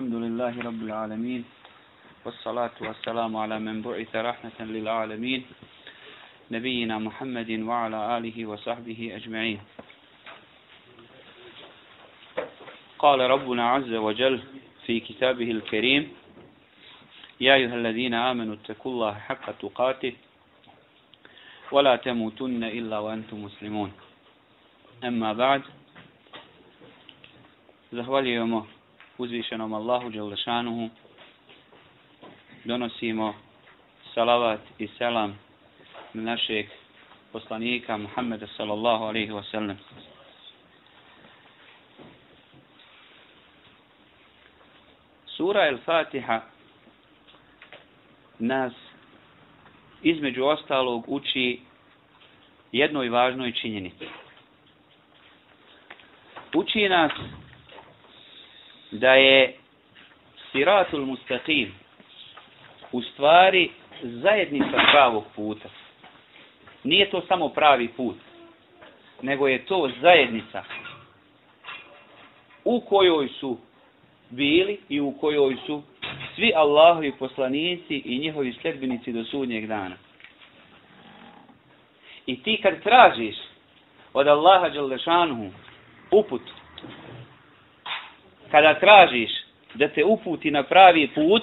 الحمد لله رب العالمين والصلاة والسلام على من بعث رحمة للعالمين نبينا محمد وعلى آله وصحبه أجمعين. قال ربنا عز وجل في كتابه الكريم يا أيها الذين آمنوا اتقوا الله حق تقاته ولا تموتن إلا وأنتم مسلمون. أما بعد zahvaljujemo uzvišenom Allahu Đalešanuhu, donosimo salavat i selam našeg poslanika Muhammeda sallallahu alaihi wa sallam. Sura El-Fatiha nas između ostalog uči jednoj važnoj činjenici. Uči nas da je siratul mustaqim u stvari zajednica pravog puta. Nije to samo pravi put, nego je to zajednica u kojoj su bili i u kojoj su svi Allahovi poslanici i njihovi sljedbenici do sudnjeg dana. I ti kad tražiš od Allaha Đalešanuhu uput, kada tražiš da te uputi na pravi put,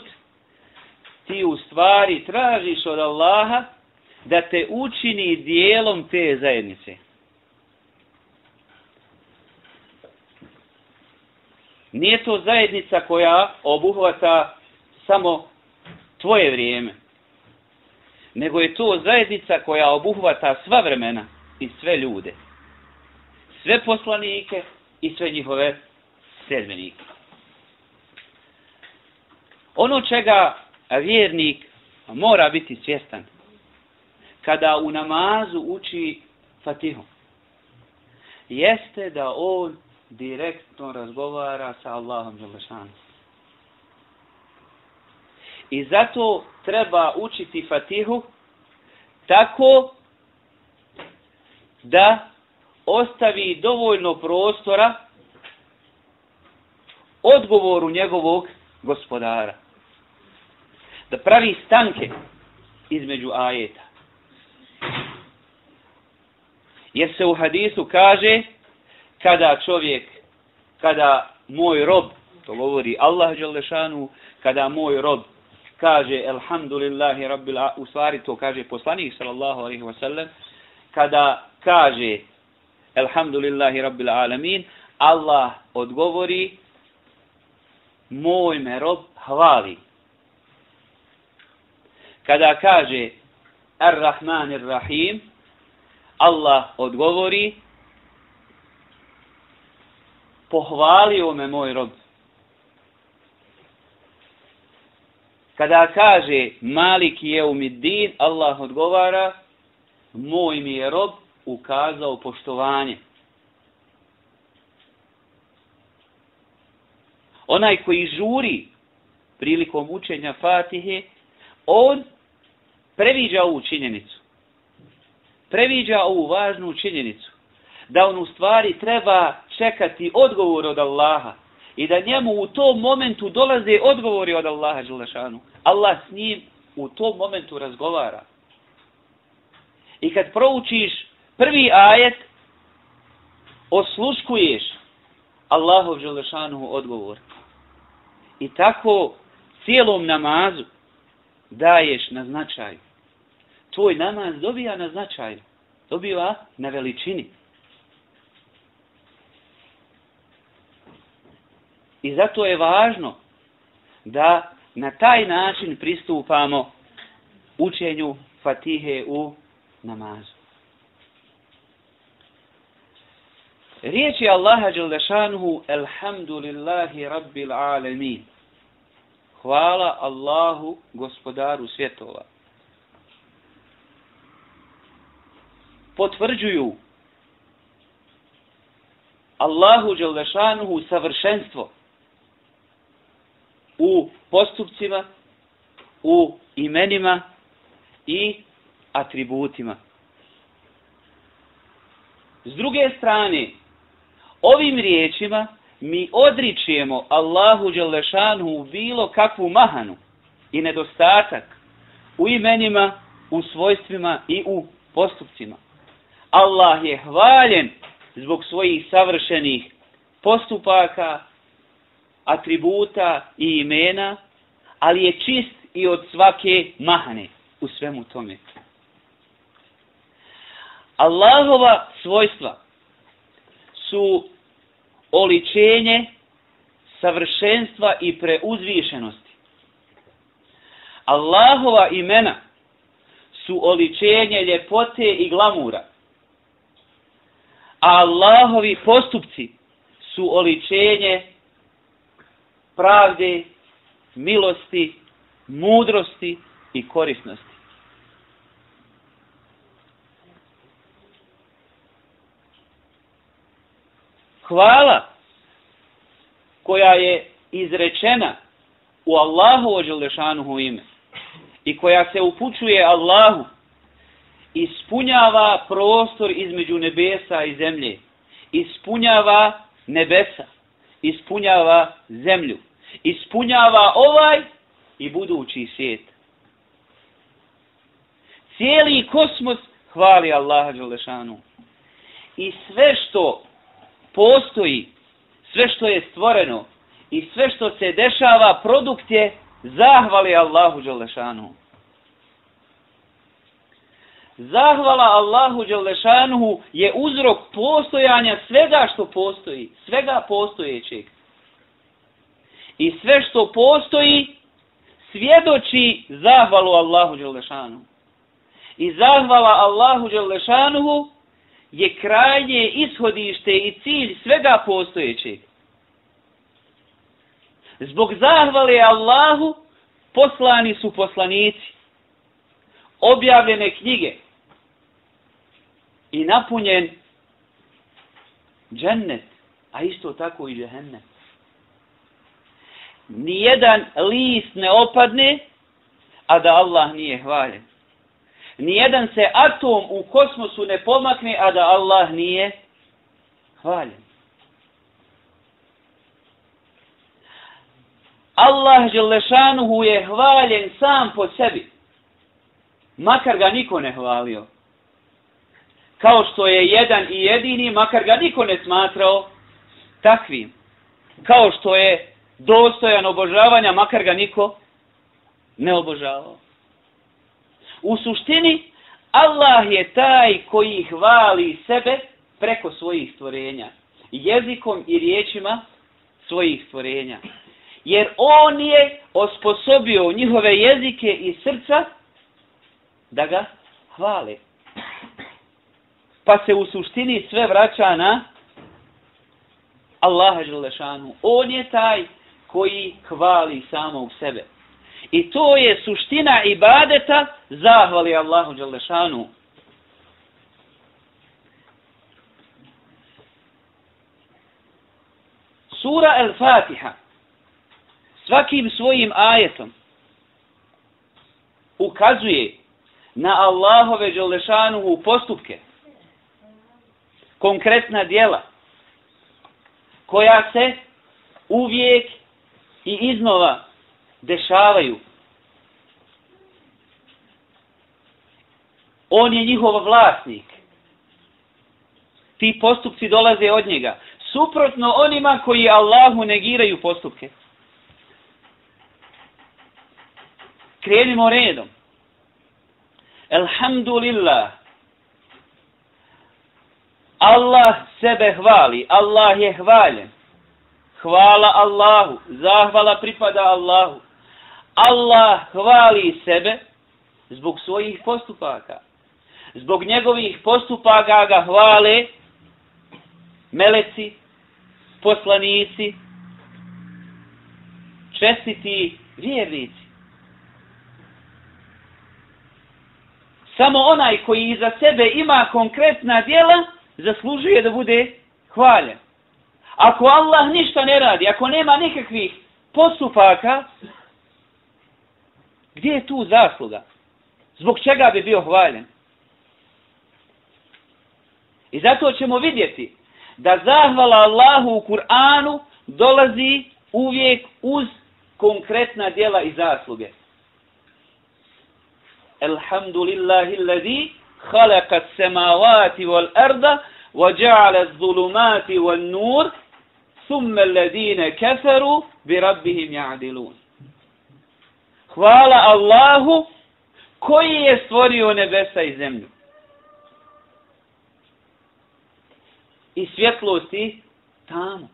ti u stvari tražiš od Allaha da te učini dijelom te zajednice. Nije to zajednica koja obuhvata samo tvoje vrijeme, nego je to zajednica koja obuhvata sva vremena i sve ljude. Sve poslanike i sve njihove sedmenika. Ono čega vjernik mora biti svjestan kada u namazu uči fatihu, jeste da on direktno razgovara sa Allahom Đelešanu. I zato treba učiti fatihu tako da ostavi dovoljno prostora odgovoru njegovog gospodara. Da pravi stanke između ajeta. Jer se u hadisu kaže kada čovjek, kada moj rob, to govori Allah Đalešanu, kada moj rob kaže Elhamdulillahi Rabbil u stvari to kaže poslanik sallallahu alaihi wa sallam, kada kaže Elhamdulillahi Rabbil Alamin, Allah odgovori moj me rob hvali. Kada kaže Ar-Rahman Ar-Rahim, Allah odgovori pohvalio me moj rob. Kada kaže Malik je umiddin, Allah odgovara moj mi je rob ukazao poštovanje. Onaj koji žuri prilikom učenja Fatihe, on previđa ovu činjenicu. Previđa ovu važnu činjenicu. Da on u stvari treba čekati odgovor od Allaha. I da njemu u tom momentu dolaze odgovori od Allaha Đelešanu. Allah s njim u tom momentu razgovara. I kad proučiš prvi ajet, osluškuješ Allahov Đelešanu odgovor. I tako cijelom namazu daješ na značaju. Tvoj namaz dobija na značaju. dobiva na veličini. I zato je važno da na taj način pristupamo učenju fatihe u namazu. Riječi Allaha Đeldešanuhu Elhamdulillahi Rabbil Alamin. Hvala Allahu, gospodaru svjetova. Potvrđuju Allahu Đeldešanuhu savršenstvo u postupcima, u imenima i atributima. S druge strane, ovim riječima mi odričujemo Allahu Đelešanu bilo kakvu mahanu i nedostatak u imenima, u svojstvima i u postupcima. Allah je hvaljen zbog svojih savršenih postupaka, atributa i imena, ali je čist i od svake mahane u svemu tome. Allahova svojstva su oličenje savršenstva i preuzvišenosti. Allahova imena su oličenje ljepote i glamura. A Allahovi postupci su oličenje pravde, milosti, mudrosti i korisnosti. Hvala koja je izrečena u Allahu ođelešanuhu ime i koja se upućuje Allahu ispunjava prostor između nebesa i zemlje ispunjava nebesa ispunjava zemlju ispunjava ovaj i budući svijet. Cijeli kosmos hvali Allaha Đelešanu i sve što postoji sve što je stvoreno i sve što se dešava produkt je zahvali Allahu Đelešanu. Zahvala Allahu Đelešanu je uzrok postojanja svega što postoji, svega postojećeg. I sve što postoji svjedoči zahvalu Allahu Đelešanu. I zahvala Allahu Đelešanu je krajnje ishodište i cilj svega postojećeg. Zbog zahvale Allahu poslani su poslanici, objavljene knjige i napunjen džennet, a isto tako i džehennet. Nijedan list ne opadne, a da Allah nije hvaljen nijedan se atom u kosmosu ne pomakne, a da Allah nije hvaljen. Allah Želešanuhu je hvaljen sam po sebi. Makar ga niko ne hvalio. Kao što je jedan i jedini, makar ga niko ne smatrao takvim. Kao što je dostojan obožavanja, makar ga niko ne obožavao. U suštini, Allah je taj koji hvali sebe preko svojih stvorenja. Jezikom i riječima svojih stvorenja. Jer on je osposobio njihove jezike i srca da ga hvale. Pa se u suštini sve vraća na Allaha Želešanu. On je taj koji hvali samog sebe. I to je suština ibadeta zahvali Allahu Đalešanu. Sura El-Fatiha svakim svojim ajetom ukazuje na Allahove Đalešanu postupke, konkretna dijela, koja se uvijek i iznova dešavaju. On je njihov vlasnik. Ti postupci dolaze od njega. Suprotno onima koji Allahu negiraju postupke. Krenimo redom. Elhamdulillah. Allah sebe hvali. Allah je hvaljen. Hvala Allahu. Zahvala pripada Allahu. Allah hvali sebe zbog svojih postupaka. Zbog njegovih postupaka ga hvale meleci, poslanici, čestiti vjernici. Samo onaj koji iza sebe ima konkretna djela, zaslužuje da bude hvaljen. Ako Allah ništa ne radi, ako nema nikakvih postupaka, Gdje je tu zasluga? Zbog čega bi bio hvaljen? I zato ćemo vidjeti da zahvala Allahu u Kur'anu dolazi uvijek uz konkretna djela i zasluge. Elhamdulillahi allazi khalaqa as-samawati wal arda wa ja'ala adh-dhulumati wan nur thumma alladhina kafaru bi rabbihim ya'dilun. Hvala Allahu koji je stvorio nebesa i zemlju. I svjetlosti tamo.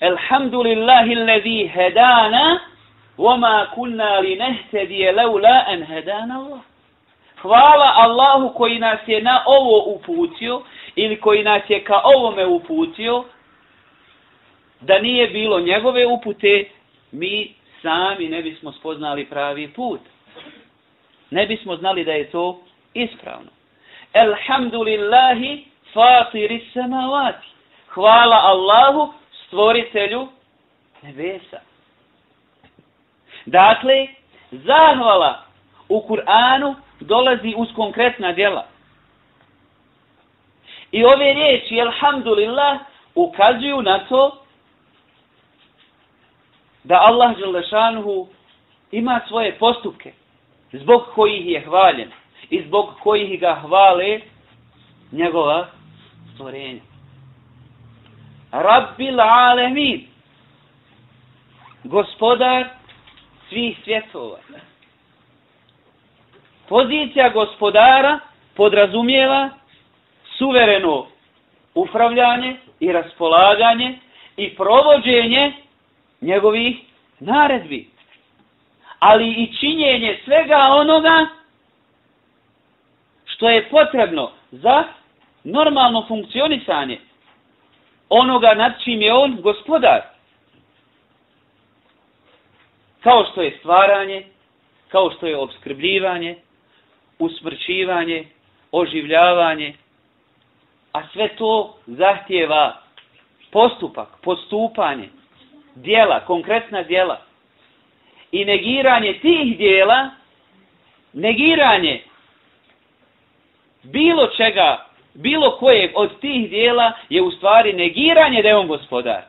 Elhamdulillahi allazi hadana wama kunna linehtediye laula an hadana Allah. Hvala Allahu koji nas je na ovo uputio ili koji nas je ka ovome uputio da nije bilo njegove upute mi sami ne bismo spoznali pravi put. Ne bismo znali da je to ispravno. Elhamdulillahi fatiri samavati. Hvala Allahu stvoritelju nebesa. Dakle, zahvala u Kur'anu dolazi uz konkretna djela. I ove riječi, alhamdulillah, ukazuju na to da Allah Želešanuhu ima svoje postupke zbog kojih je hvaljen i zbog kojih ga hvale njegova stvorenja. Rabbil alemin gospodar svih svjetova. Pozicija gospodara podrazumijeva suvereno upravljanje i raspolaganje i provođenje njegovih naredbi. Ali i činjenje svega onoga što je potrebno za normalno funkcionisanje onoga nad čim je on gospodar. Kao što je stvaranje, kao što je obskrbljivanje, usmrćivanje, oživljavanje, a sve to zahtjeva postupak, postupanje, dijela, konkretna dijela. I negiranje tih dijela, negiranje bilo čega, bilo kojeg od tih dijela je u stvari negiranje da je on gospodar.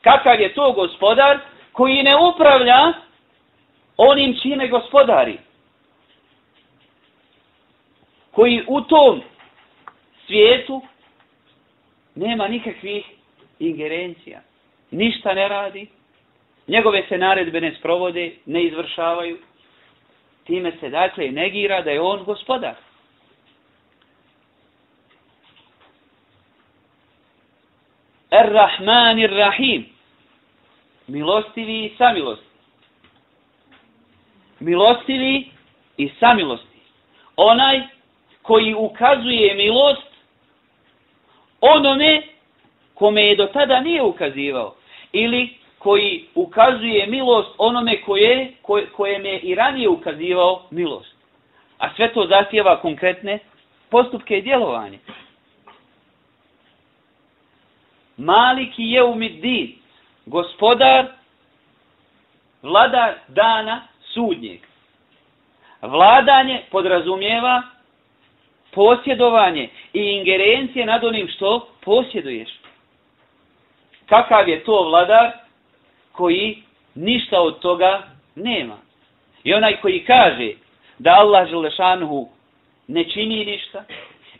Kakav je to gospodar koji ne upravlja onim čime gospodari. Koji u tom svijetu nema nikakvih ingerencija ništa ne radi, njegove se naredbe ne sprovode, ne izvršavaju, time se dakle negira da je on gospodar. Ar-Rahman ir-Rahim. Milostivi i samilosti. Milostivi i samilosti. Onaj koji ukazuje milost onome kome je do tada nije ukazivao ili koji ukazuje milost onome koje, koje, kojem je i ranije ukazivao milost. A sve to zahtjeva konkretne postupke i djelovanje. Maliki je umiddin, gospodar, vladar dana sudnjeg. Vladanje podrazumijeva posjedovanje i ingerencije nad onim što posjeduješ kakav je to vladar koji ništa od toga nema. I onaj koji kaže da Allah Želešanuhu ne čini ništa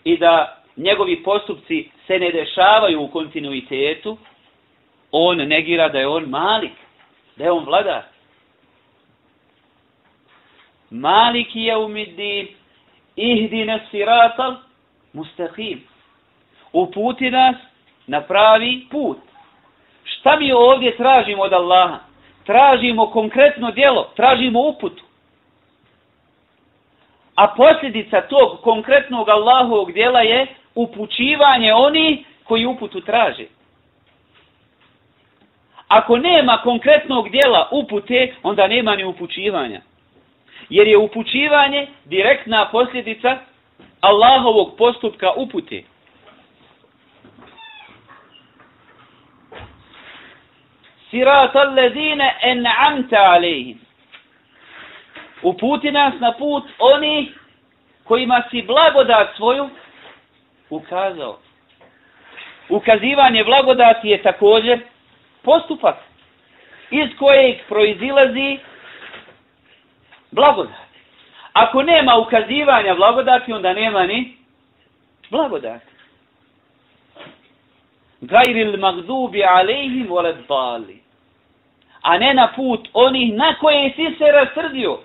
i da njegovi postupci se ne dešavaju u kontinuitetu, on negira da je on malik, da je on vladar. Malik je umiddin, ihdina siratal, mustahim. Uputi nas na pravi put. Šta mi ovdje tražimo od Allaha? Tražimo konkretno djelo, tražimo uputu. A posljedica tog konkretnog Allahovog djela je upućivanje oni koji uputu traže. Ako nema konkretnog djela upute, onda nema ni upućivanja. Jer je upućivanje direktna posljedica Allahovog postupka upute. Sirata allazine en'amta alejhim. Uputi nas na put oni kojima si blagodat svoju ukazao. Ukazivanje blagodati je također postupak iz kojeg proizilazi blagodat. Ako nema ukazivanja blagodati, onda nema ni blagodati. Gajril magdubi alejhim voled bali. A ne na put onih na koje si se rasrdio.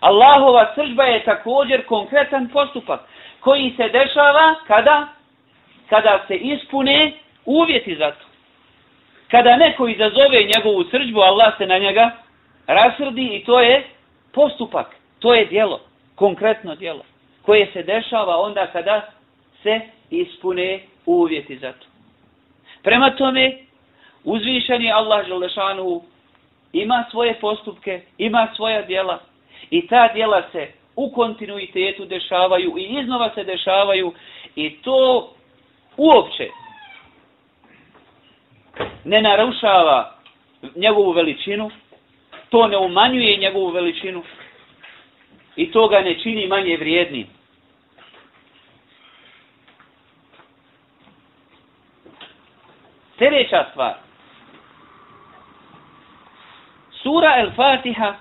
Allahova sržba je također konkretan postupak koji se dešava kada kada se ispune uvjeti za to. Kada neko izazove njegovu sržbu, Allah se na njega rasrdi i to je postupak, to je dijelo, konkretno dijelo, koje se dešava onda kada se ispune uvjeti za to. Prema tome, uzvišeni Allah Želešanu ima svoje postupke, ima svoja djela i ta djela se u kontinuitetu dešavaju i iznova se dešavaju i to uopće ne narušava njegovu veličinu, to ne umanjuje njegovu veličinu i to ga ne čini manje vrijednim. Sljedeća stvar. Sura El-Fatiha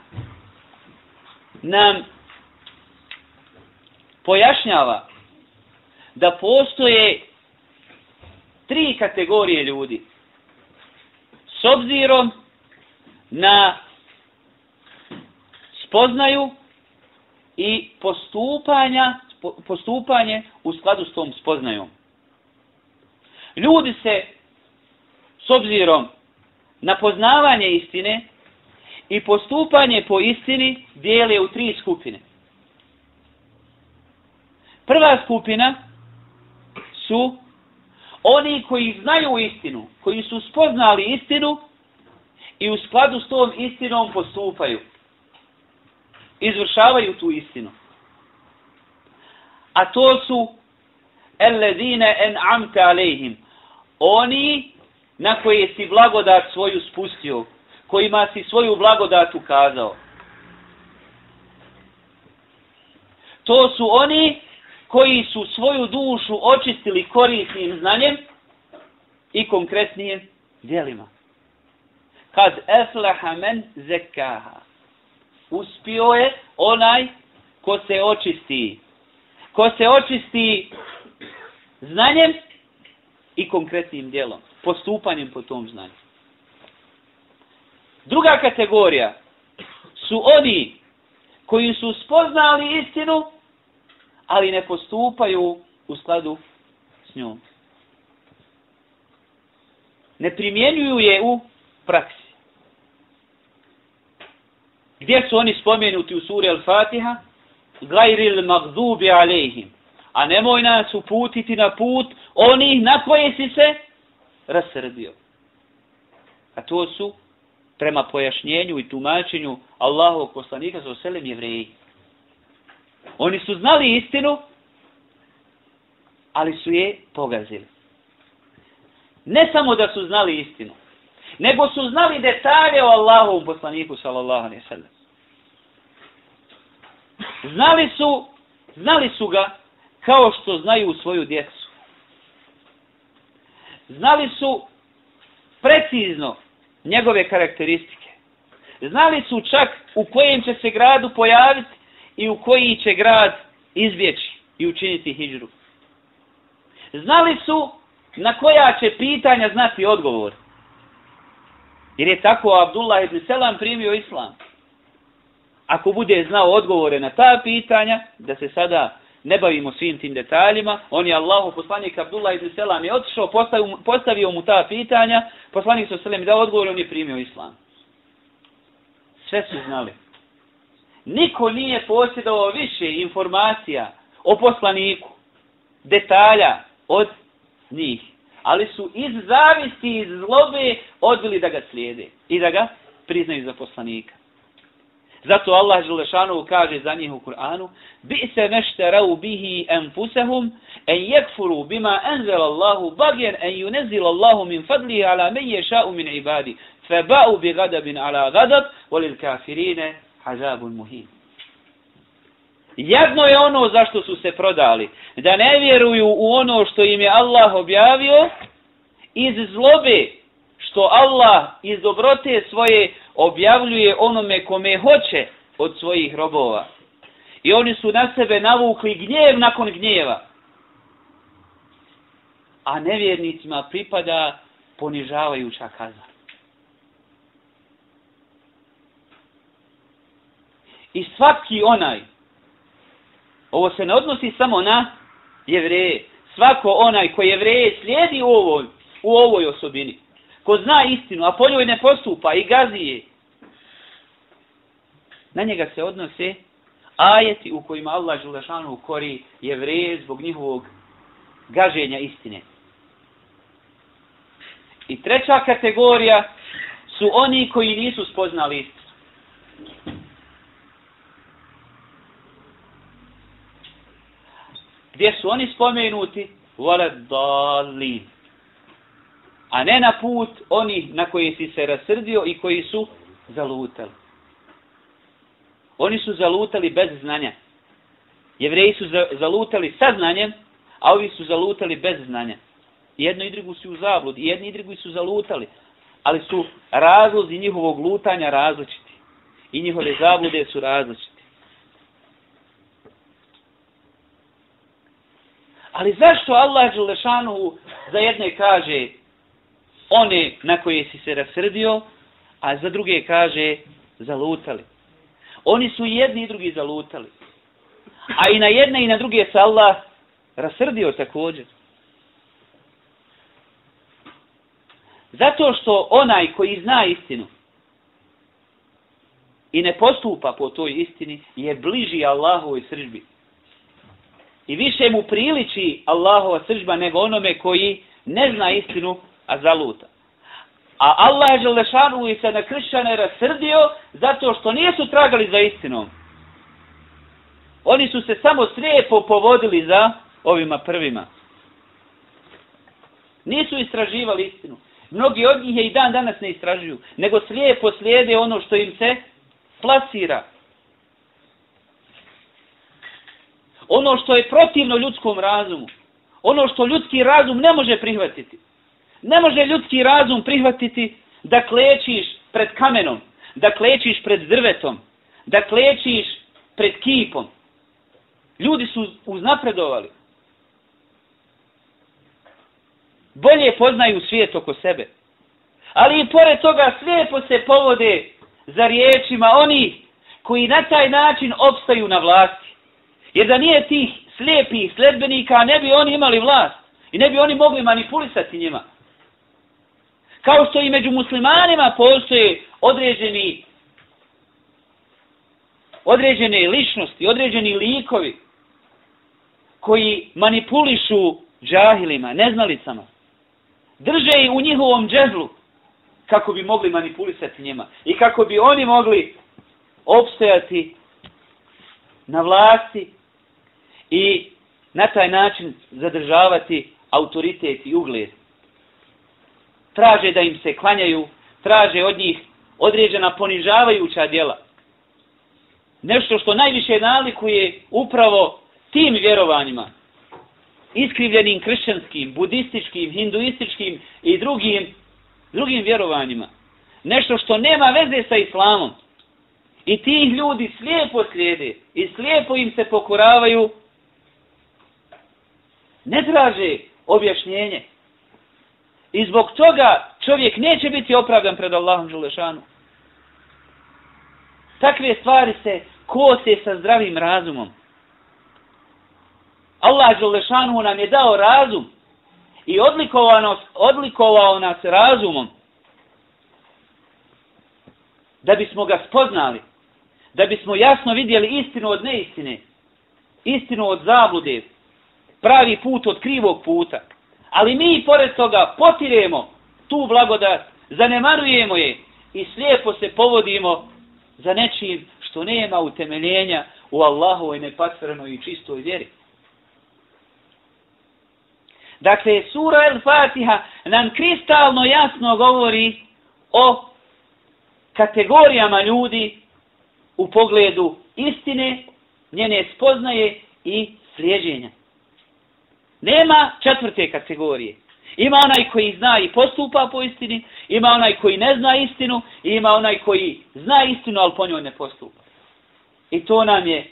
nam pojašnjava da postoje tri kategorije ljudi. S obzirom na spoznaju i postupanja, postupanje u skladu s tom spoznajom. Ljudi se s obzirom na poznavanje istine i postupanje po istini dijele u tri skupine. Prva skupina su oni koji znaju istinu, koji su spoznali istinu i u skladu s tom istinom postupaju. Izvršavaju tu istinu. A to su Elledine en amte alejhim. Oni na koje si blagodat svoju spustio, kojima si svoju blagodat ukazao. To su oni koji su svoju dušu očistili korisnim znanjem i konkretnijim dijelima. Kad eflaha men zekaha. Uspio je onaj ko se očisti. Ko se očisti znanjem i konkretnim dijelom. Postupanjem po tom znanju. Druga kategorija su oni koji su spoznali istinu ali ne postupaju u skladu s njom. Ne primjenjuju je u praksi. Gdje su oni spomenuti u suri Al-Fatiha? Gajril magdubi alejhim. A nemoj nas uputiti na put onih na koje si se rasrdio. A to su prema pojašnjenju i tumačenju Allahovog poslanika za oselem jevreji. Oni su znali istinu, ali su je pogazili. Ne samo da su znali istinu, nego su znali detalje o Allahovom poslaniku, sallallahu alaihi sallam. Znali su, znali su ga kao što znaju svoju djecu. Znali su precizno njegove karakteristike. Znali su čak u kojem će se gradu pojaviti i u koji će grad izbjeći i učiniti hijđru. Znali su na koja će pitanja znati odgovor. Jer je tako Abdullah ibn Selam primio islam. Ako bude znao odgovore na ta pitanja, da se sada ne bavimo svim tim detaljima, on je Allahu poslanik Abdullah ibn Selam je otišao, postavio, postavio mu ta pitanja, poslanik sa Selam dao odgovor, on je primio islam. Sve su znali niko nije posjedovao više informacija o poslaniku, detalja od njih. Ali su iz zavisti, iz zlobe odbili da ga slijede i da ga priznaju za poslanika. Zato Allah Želešanovu kaže za njih u Kur'anu Bi se nešterau bihi enfusehum en jekfuru bima enzel Allahu bagjen en yunezil Allahu min fadlihi ala men ješa'u min ibadi feba'u bi gadabin ala gadab volil kafirine hazabun muhim. Jedno je ono zašto su se prodali. Da ne vjeruju u ono što im je Allah objavio iz zlobe što Allah iz dobrote svoje objavljuje onome kome hoće od svojih robova. I oni su na sebe navukli gnjev nakon gnjeva. A nevjernicima pripada ponižavajuća kazna. I svaki onaj, ovo se ne odnosi samo na jevreje, svako onaj koji jevreje slijedi u ovoj, u ovoj osobini, ko zna istinu, a po njoj ne postupa i gazi je, na njega se odnose ajeti u kojima Allah Želešanu kori jevreje zbog njihovog gaženja istine. I treća kategorija su oni koji nisu spoznali istinu. Gdje su oni spomenuti? Valedalin. A ne na put oni na koji si se rasrdio i koji su zalutali. Oni su zalutali bez znanja. Jevreji su zalutali sa znanjem, a ovi su zalutali bez znanja. Jedno i drugo su u zabludi, jedni i drugi su zalutali, ali su razlozi njihovog lutanja različiti. I njihove zablude su različiti. Ali zašto Allah Đelešanu za jedne kaže one na koje si se rasrdio, a za druge kaže zalutali? Oni su jedni i drugi zalutali. A i na jedne i na druge se Allah rasrdio također. Zato što onaj koji zna istinu i ne postupa po toj istini je bliži Allahovoj sržbi. I više mu priliči Allahova sržba nego onome koji ne zna istinu, a zaluta. A Allah je Želešanu i se na kršćane rasrdio zato što nisu tragali za istinom. Oni su se samo slijepo povodili za ovima prvima. Nisu istraživali istinu. Mnogi od njih je i dan danas ne istražuju, nego slijepo slijede ono što im se plasira. Ono što je protivno ljudskom razumu. Ono što ljudski razum ne može prihvatiti. Ne može ljudski razum prihvatiti da klečiš pred kamenom, da klečiš pred drvetom, da klečiš pred kipom. Ljudi su uznapredovali. Bolje poznaju svijet oko sebe. Ali i pored toga slijepo se povode za riječima oni koji na taj način opstaju na vlasti. Jer da nije tih slijepih sledbenika, ne bi oni imali vlast. I ne bi oni mogli manipulisati njima. Kao što i među muslimanima postoje određeni određene ličnosti, određeni likovi koji manipulišu džahilima, neznalicama. Drže ih u njihovom džezlu kako bi mogli manipulisati njima i kako bi oni mogli opstojati na vlasti i na taj način zadržavati autoritet i ugled. Traže da im se klanjaju, traže od njih određena ponižavajuća djela. Nešto što najviše nalikuje upravo tim vjerovanjima, iskrivljenim kršćanskim, budističkim, hinduističkim i drugim, drugim vjerovanjima. Nešto što nema veze sa islamom. I ti ljudi slijepo slijede i slijepo im se pokoravaju ne traže objašnjenje. I zbog toga čovjek neće biti opravdan pred Allahom Želešanu. Takve stvari se kose sa zdravim razumom. Allah Želešanu nam je dao razum i odlikovao nas, odlikovao nas razumom da bismo ga spoznali, da bismo jasno vidjeli istinu od neistine, istinu od zablude, pravi put od krivog puta. Ali mi pored toga potiremo tu blagodat, zanemarujemo je i slijepo se povodimo za nečim što nema utemeljenja u Allahovoj nepatvrnoj i čistoj vjeri. Dakle, sura El Fatiha nam kristalno jasno govori o kategorijama ljudi u pogledu istine, njene spoznaje i slijeđenja. Nema četvrte kategorije. Ima onaj koji zna i postupa po istini, ima onaj koji ne zna istinu, i ima onaj koji zna istinu, ali po njoj ne postupa. I to nam je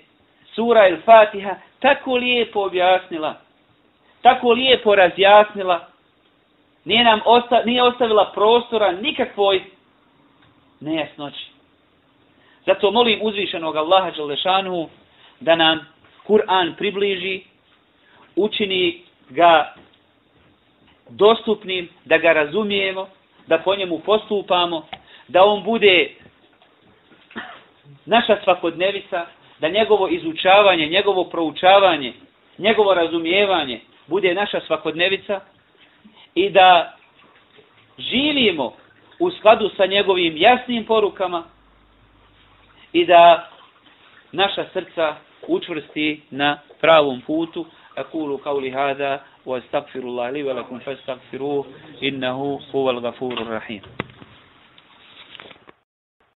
sura il Fatiha tako lijepo objasnila, tako lijepo razjasnila, nije nam osta, nije ostavila prostora nikakvoj nejasnoći. Zato molim uzvišenog Allaha Đalešanu da nam Kur'an približi, učini ga dostupnim, da ga razumijemo, da po njemu postupamo, da on bude naša svakodnevica, da njegovo izučavanje, njegovo proučavanje, njegovo razumijevanje bude naša svakodnevica i da živimo u skladu sa njegovim jasnim porukama i da naša srca učvrsti na pravom putu. أقول قولي هذا وأستغفر الله لي ولكم فاستغفروه إنه هو الغفور الرحيم.